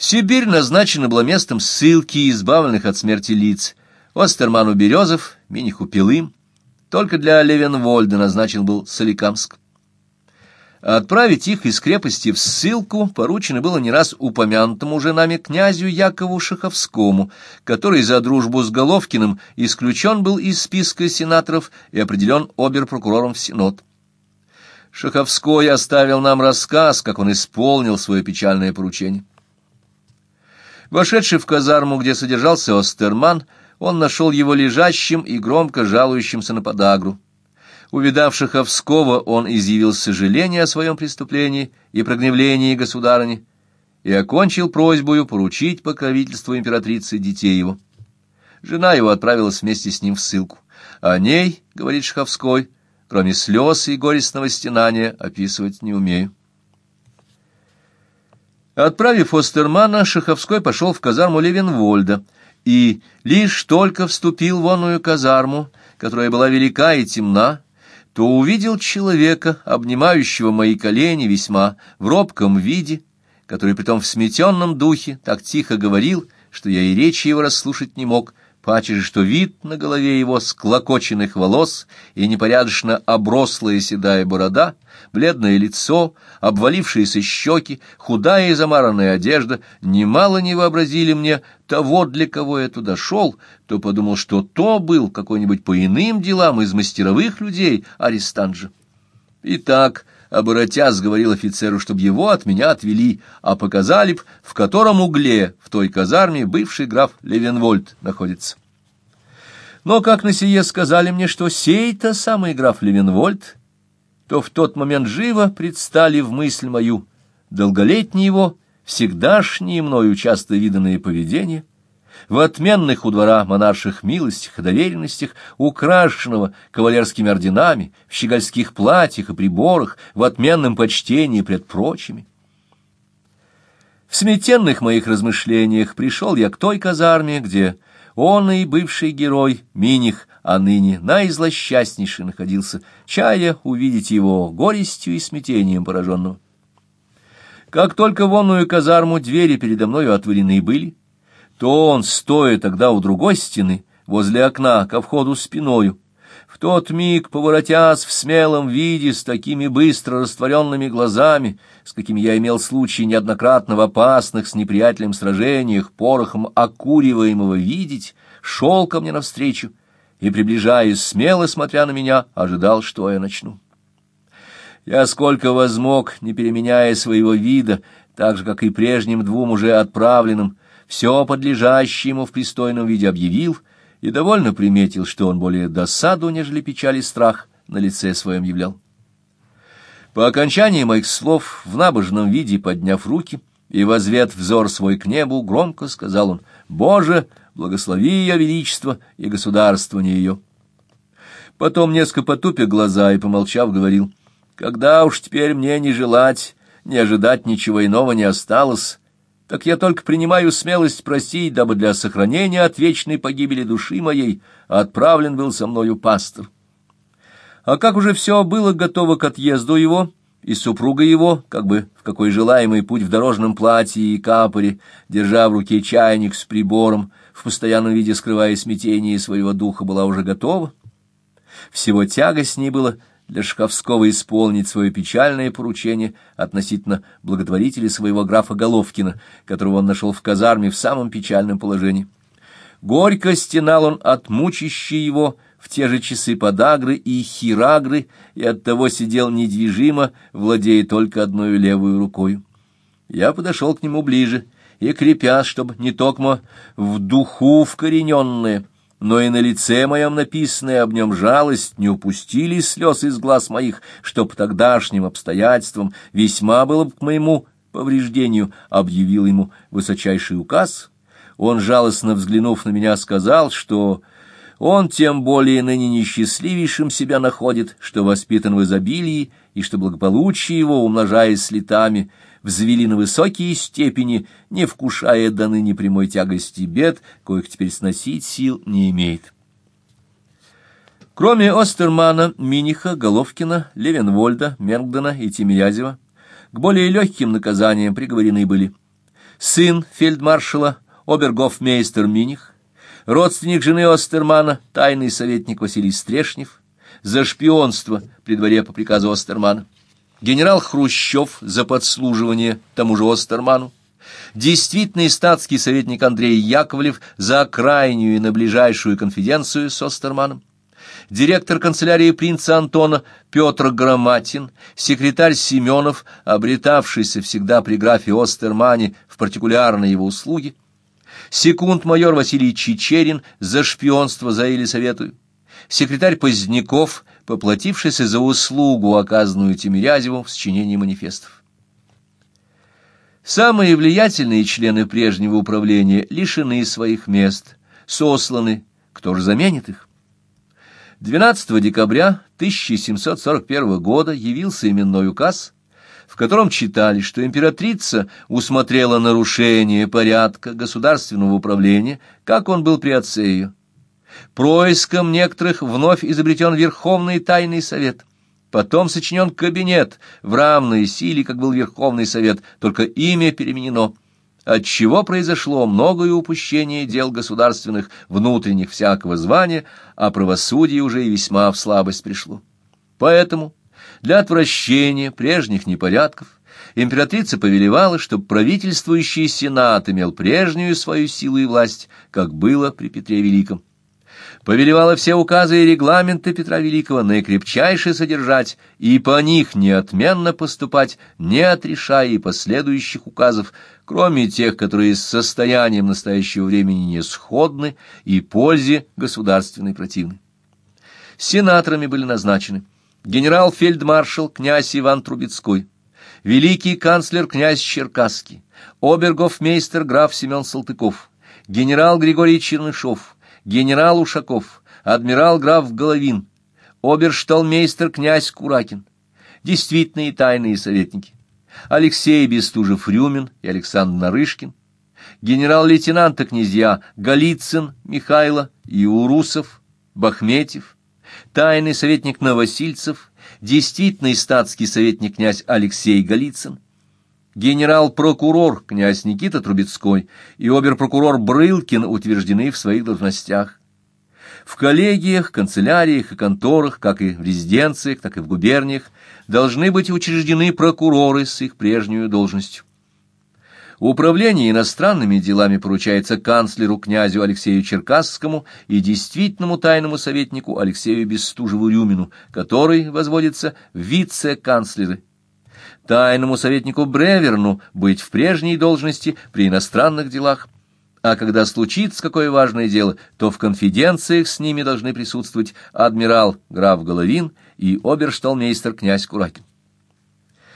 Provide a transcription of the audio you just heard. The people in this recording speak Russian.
Сибирь назначена была местом ссылки избавленных от смерти лиц. Остерману Березов, Миниху Пилым. Только для Левенвольда назначен был Соликамск. Отправить их из крепости в ссылку поручено было не раз упомянутому уже нами князю Якову Шаховскому, который за дружбу с Головкиным исключен был из списка сенаторов и определен оберпрокурором в Синод. Шаховской оставил нам рассказ, как он исполнил свое печальное поручение. Вошедший в казарму, где содержался Остерман, он нашел его лежащим и громко жалующимся на подагру. Увидав Шаховского, он изъявил сожаление о своем преступлении и прогневлении государыни и окончил просьбою поручить покровительству императрицы детей его. Жена его отправилась вместе с ним в ссылку. О ней, говорит Шаховской, кроме слез и горестного стенания, описывать не умею. Отправив Остермана, Шаховской пошел в казарму Левенвольда, и лишь только вступил в онную казарму, которая была велика и темна, то увидел человека, обнимающего мои колени весьма в робком виде, который притом в сметенном духе так тихо говорил, что я и речи его расслушать не мог, паче же, что вид на голове его склокоченных волос и непорядочно оброслая седая борода, бледное лицо, обвалившиеся щеки, худая и замаранная одежда немало не вообразили мне того, для кого я туда шел, то подумал, что то был какой-нибудь по иным делам из мастеровых людей арестант же. Итак, оборотясь, говорил офицеру, чтобы его от меня отвели, а показали б, в котором угле в той казарме бывший граф Левенвольд находится. Но как на сие сказали мне, что сей-то самый граф Левенвольд, то в тот момент живо предстали в мысль мою долголетние его, всегдашние мною часто виданные поведения, в отменных у двора монарших милостях и доверенностях, украшенного кавалерскими орденами, в щегольских платьях и приборах, в отменном почтении пред прочими. В смятенных моих размышлениях пришел я к той казарме, где он и бывший герой Миних, а ныне наизлосчастнейший находился, чая увидеть его горестью и смятением пораженного. Как только в онную казарму двери передо мною отворены были, то он, стоя тогда у другой стены, возле окна, ко входу спиною, в тот миг, поворотясь в смелом виде, с такими быстро растворенными глазами, с какими я имел случай неоднократно в опасных с неприятелем сражениях, порохом окуриваемого видеть, шел ко мне навстречу и, приближаясь, смело смотря на меня, ожидал, что я начну. Я сколько возмог, не переменяя своего вида, так же, как и прежним двум уже отправленным, все подлежащее ему в пристойном виде объявил и довольно приметил, что он более досаду, нежели печаль и страх на лице своем являл. По окончании моих слов, в набожном виде подняв руки и возвет взор свой к небу, громко сказал он «Боже, благослови ее величество и государствование ее». Потом, несколько потупя глаза и помолчав, говорил «Когда уж теперь мне не желать, не ожидать ничего иного не осталось, так я только принимаю смелость просить, дабы для сохранения от вечной погибели души моей отправлен был со мною пастор. А как уже все было готово к отъезду его, и супруга его, как бы в какой желаемый путь в дорожном платье и капоре, держа в руке чайник с прибором, в постоянном виде скрывая смятение своего духа, была уже готова, всего тягостней было для Шаховского исполнить свое печальное поручение относительно благотворителя своего графа Головкина, которого он нашел в казарме в самом печальном положении. Горько стенал он от мучащей его в те же часы подагры и хирагры, и оттого сидел недвижимо, владея только одной левой рукой. Я подошел к нему ближе и, крепясь, чтобы не токмо в духу вкорененное, но и на лице моем написанная об нем жалость не упустили слез из глаз моих, что по тогдашним обстоятельствам весьма было бы к моему повреждению, объявил ему высочайший указ. Он, жалостно взглянув на меня, сказал, что он тем более ныне несчастливейшим себя находит, что воспитан в изобилии, и что благополучие его, умножаясь с летами, взвели на высокие степени, не вкушая до ныне прямой тягости бед, коих теперь сносить сил не имеет. Кроме Остермана, Миниха, Головкина, Левенвольда, Мергдена и Тимирязева, к более легким наказаниям приговорены были сын фельдмаршала обергофмейстер Миних, родственник жены Остермана, тайный советник Василий Стрешнев, за шпионство при дворе по приказу Остермана, генерал Хрущев за подслуживание тому же Остерману, действительный статский советник Андрей Яковлев за крайнюю и наближайшую конфиденцию с Остерманом, директор канцелярии принца Антона Петр Громатин, секретарь Семенов, обретавшийся всегда при графе Остермане в партикулярной его услуги, секунд-майор Василий Чечерин за шпионство за Елисаветую, секретарь Поздняков, поплатившийся за услугу, оказанную Тимирязеву в сочинении манифестов. Самые влиятельные члены прежнего управления лишены своих мест, сосланы, кто же заменит их? 12 декабря 1741 года явился именной указ, в котором читали, что императрица усмотрела нарушение порядка государственного управления, как он был при отце ее. Происком некоторых вновь изобретен Верховный Тайный Совет. Потом сочинен кабинет в равной силе, как был Верховный Совет, только имя переменено – отчего произошло многое упущение дел государственных, внутренних всякого звания, а правосудие уже и весьма в слабость пришло. Поэтому для отвращения прежних непорядков императрица повелевала, чтобы правительствующий сенат имел прежнюю свою силу и власть, как было при Петре Великом повелевала все указы и регламенты Петра Великого наикрепчайше содержать и по них неотменно поступать, не отрешая и последующих указов, кроме тех, которые с состоянием настоящего времени не сходны и пользе государственной противны. Сенаторами были назначены генерал-фельдмаршал князь Иван Трубецкой, великий канцлер князь Черкасский, обергофмейстер граф Семен Салтыков, генерал Григорий Чернышов, генерал Ушаков, адмирал граф Головин, обершталмейстер князь Куракин, действительные тайные советники, Алексей Бестужев-Рюмин и Александр Нарышкин, генерал-лейтенанты князья Голицын, Михайло и Урусов, Бахметьев, тайный советник Новосильцев, действительный статский советник князь Алексей Голицын, генерал-прокурор князь Никита Трубецкой и обер-прокурор Брылкин утверждены в своих должностях. В коллегиях, канцеляриях и конторах, как и в резиденциях, так и в губерниях, должны быть учреждены прокуроры с их прежнюю должностью. Управление иностранными делами поручается канцлеру князю Алексею Черкасскому и действительному тайному советнику Алексею Бестужеву-Рюмину, который возводится в вице-канцлеры тайному советнику Бреверну быть в прежней должности при иностранных делах, а когда случится какое важное дело, то в конфиденциях с ними должны присутствовать адмирал граф Головин и обершталмейстер князь Куракин.